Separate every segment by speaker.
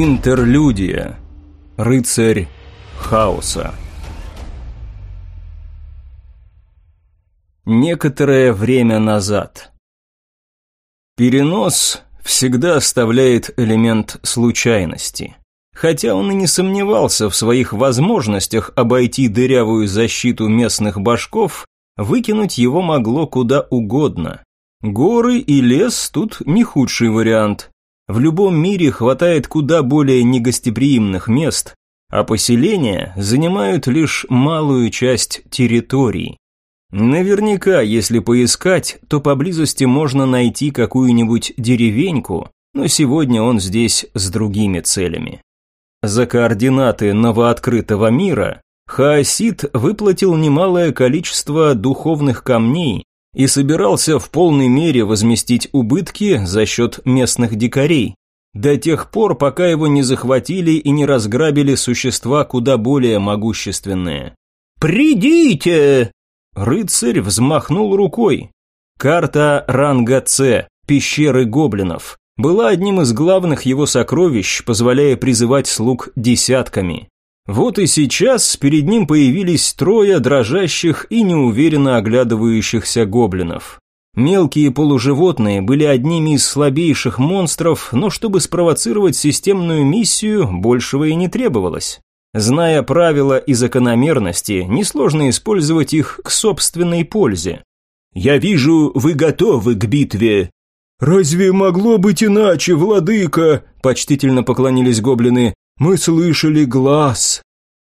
Speaker 1: Интерлюдия. Рыцарь хаоса. Некоторое время назад. Перенос всегда оставляет элемент случайности. Хотя он и не сомневался в своих возможностях обойти дырявую защиту местных башков, выкинуть его могло куда угодно. Горы и лес тут не худший вариант. В любом мире хватает куда более негостеприимных мест, а поселения занимают лишь малую часть территории. Наверняка, если поискать, то поблизости можно найти какую-нибудь деревеньку, но сегодня он здесь с другими целями. За координаты новооткрытого мира Хаосид выплатил немалое количество духовных камней, и собирался в полной мере возместить убытки за счет местных дикарей, до тех пор, пока его не захватили и не разграбили существа куда более могущественные. «Придите!» Рыцарь взмахнул рукой. Карта ранга С, пещеры гоблинов, была одним из главных его сокровищ, позволяя призывать слуг десятками. Вот и сейчас перед ним появились трое дрожащих и неуверенно оглядывающихся гоблинов. Мелкие полуживотные были одними из слабейших монстров, но чтобы спровоцировать системную миссию, большего и не требовалось. Зная правила и закономерности, несложно использовать их к собственной пользе. «Я вижу, вы готовы к битве».
Speaker 2: «Разве могло быть иначе, владыка?» – почтительно поклонились гоблины. Мы слышали глаз.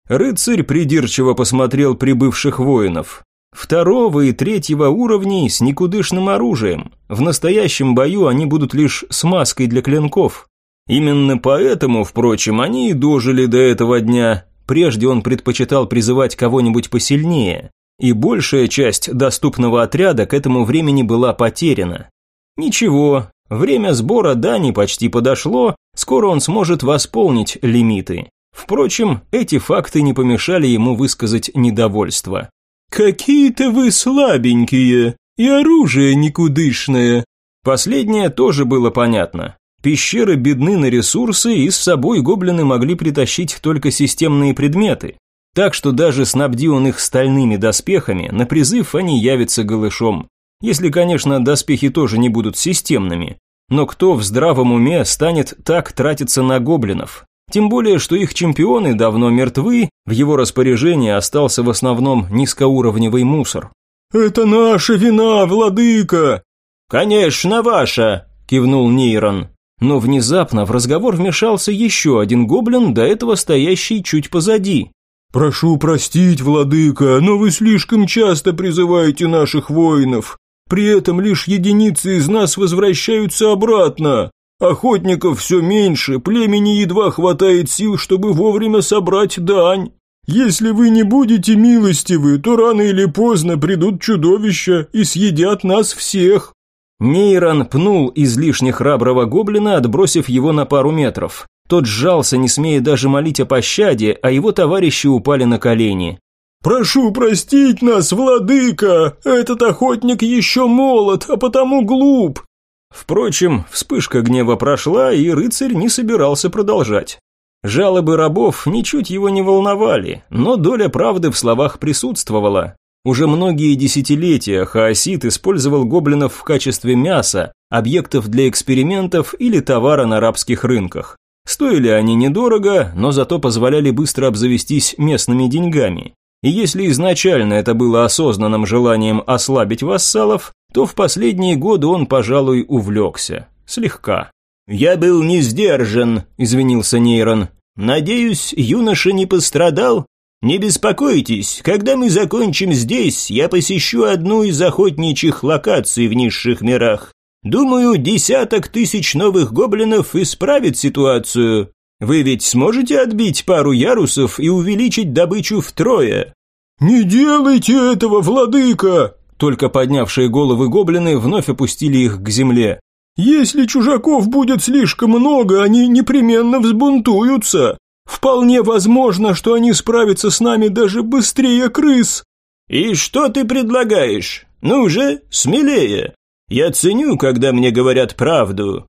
Speaker 1: Рыцарь придирчиво посмотрел прибывших воинов. Второго и третьего уровней с никудышным оружием. В настоящем бою они будут лишь смазкой для клинков. Именно поэтому, впрочем, они и дожили до этого дня. Прежде он предпочитал призывать кого-нибудь посильнее, и большая часть доступного отряда к этому времени была потеряна. Ничего, время сбора дани почти подошло, Скоро он сможет восполнить лимиты. Впрочем, эти факты не помешали ему высказать недовольство.
Speaker 2: «Какие-то вы слабенькие, и оружие никудышное».
Speaker 1: Последнее тоже было понятно. Пещеры бедны на ресурсы, и с собой гоблины могли притащить только системные предметы. Так что даже снабди он их стальными доспехами, на призыв они явятся голышом. Если, конечно, доспехи тоже не будут системными. Но кто в здравом уме станет так тратиться на гоблинов? Тем более, что их чемпионы давно мертвы, в его распоряжении остался в основном низкоуровневый мусор.
Speaker 2: «Это наша вина, владыка!»
Speaker 1: «Конечно, ваша!» – кивнул Нейрон. Но внезапно в разговор вмешался еще один гоблин, до этого стоящий чуть позади.
Speaker 2: «Прошу простить, владыка, но вы слишком часто призываете наших воинов. При этом лишь единицы из нас возвращаются обратно. Охотников все меньше, племени едва хватает сил, чтобы вовремя собрать дань. Если вы не будете милостивы, то рано или поздно придут чудовища и съедят нас всех».
Speaker 1: Нейрон пнул излишне храброго гоблина, отбросив его на пару метров. Тот сжался, не смея даже молить о пощаде, а его товарищи упали на колени.
Speaker 2: «Прошу простить нас, владыка! Этот охотник еще молод, а потому глуп!»
Speaker 1: Впрочем, вспышка гнева прошла, и рыцарь не собирался продолжать. Жалобы рабов ничуть его не волновали, но доля правды в словах присутствовала. Уже многие десятилетия Хаосит использовал гоблинов в качестве мяса, объектов для экспериментов или товара на рабских рынках. Стоили они недорого, но зато позволяли быстро обзавестись местными деньгами. И если изначально это было осознанным желанием ослабить вассалов, то в последние годы он, пожалуй, увлекся. Слегка. «Я был не сдержан», – извинился Нейрон. «Надеюсь, юноша не пострадал? Не беспокойтесь, когда мы закончим здесь, я посещу одну из охотничьих локаций в низших мирах. Думаю, десяток тысяч новых гоблинов исправит ситуацию. Вы ведь сможете отбить пару ярусов и увеличить добычу втрое?»
Speaker 2: «Не делайте этого, владыка!»
Speaker 1: Только поднявшие головы гоблины вновь опустили их к земле.
Speaker 2: «Если чужаков будет слишком много, они непременно взбунтуются. Вполне возможно, что они справятся с нами даже быстрее крыс».
Speaker 1: «И что ты предлагаешь? Ну же, смелее. Я ценю, когда мне говорят правду.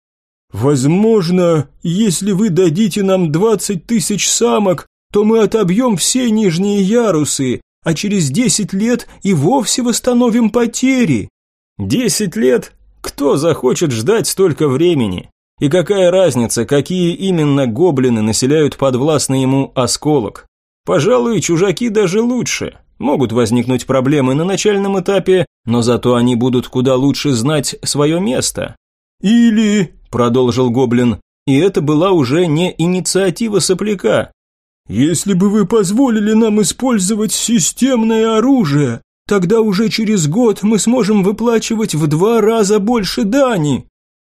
Speaker 2: «Возможно, если вы дадите нам двадцать тысяч самок, то мы отобьем все нижние ярусы, а через десять лет и вовсе восстановим потери».
Speaker 1: «Десять лет? Кто захочет ждать столько времени? И какая разница, какие именно гоблины населяют подвластный ему осколок? Пожалуй, чужаки даже лучше. Могут возникнуть проблемы на начальном этапе, но зато они будут куда лучше знать свое место.
Speaker 2: «Или», –
Speaker 1: продолжил гоблин, и это была уже не инициатива сопляка.
Speaker 2: «Если бы вы позволили нам использовать системное оружие, тогда уже через год мы сможем выплачивать в два раза больше дани».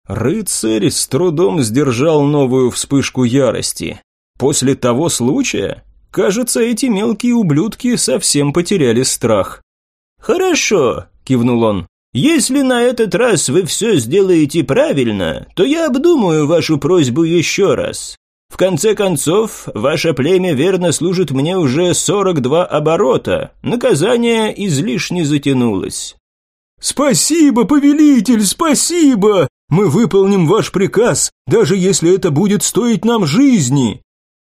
Speaker 1: Рыцарь с трудом сдержал новую вспышку ярости. После того случая, кажется, эти мелкие ублюдки совсем потеряли страх.
Speaker 3: «Хорошо», – кивнул он. Если на этот раз вы все сделаете правильно, то я обдумаю вашу просьбу еще раз. В конце концов, ваше племя верно служит мне уже 42 оборота. Наказание излишне затянулось.
Speaker 2: Спасибо, повелитель, спасибо. Мы выполним ваш приказ, даже если это будет стоить нам жизни.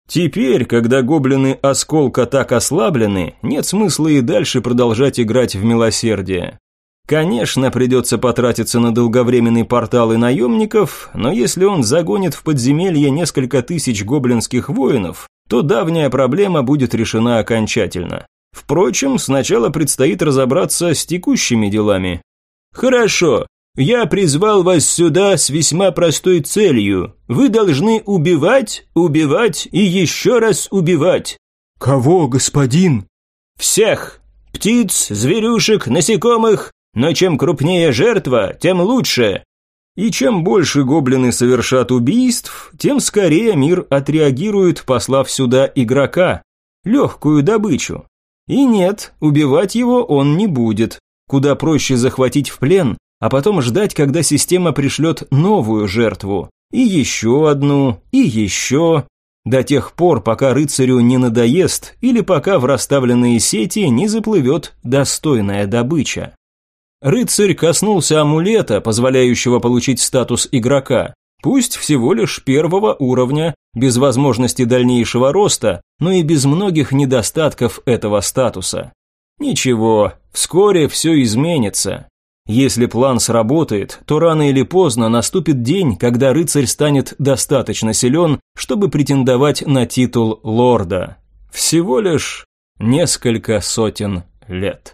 Speaker 1: Теперь, когда гоблины осколка так ослаблены, нет смысла и дальше продолжать играть в милосердие. Конечно, придется потратиться на долговременный портал и наемников, но если он загонит в подземелье несколько тысяч гоблинских воинов, то давняя проблема будет решена окончательно. Впрочем, сначала предстоит разобраться с текущими делами.
Speaker 3: Хорошо, я призвал вас сюда с весьма простой целью. Вы должны убивать, убивать и еще раз убивать.
Speaker 2: Кого, господин?
Speaker 3: Всех. Птиц, зверюшек, насекомых, но чем крупнее жертва, тем лучше.
Speaker 1: И чем больше гоблины совершат убийств, тем скорее мир отреагирует, послав сюда игрока, легкую добычу. И нет, убивать его он не будет. Куда проще захватить в плен, а потом ждать, когда система пришлет новую жертву. И еще одну, и еще. До тех пор, пока рыцарю не надоест, или пока в расставленные сети не заплывет достойная добыча. Рыцарь коснулся амулета, позволяющего получить статус игрока, пусть всего лишь первого уровня, без возможности дальнейшего роста, но и без многих недостатков этого статуса. Ничего, вскоре все изменится. Если план сработает, то рано или поздно наступит день, когда рыцарь станет достаточно силен, чтобы претендовать на титул лорда. Всего лишь несколько сотен лет.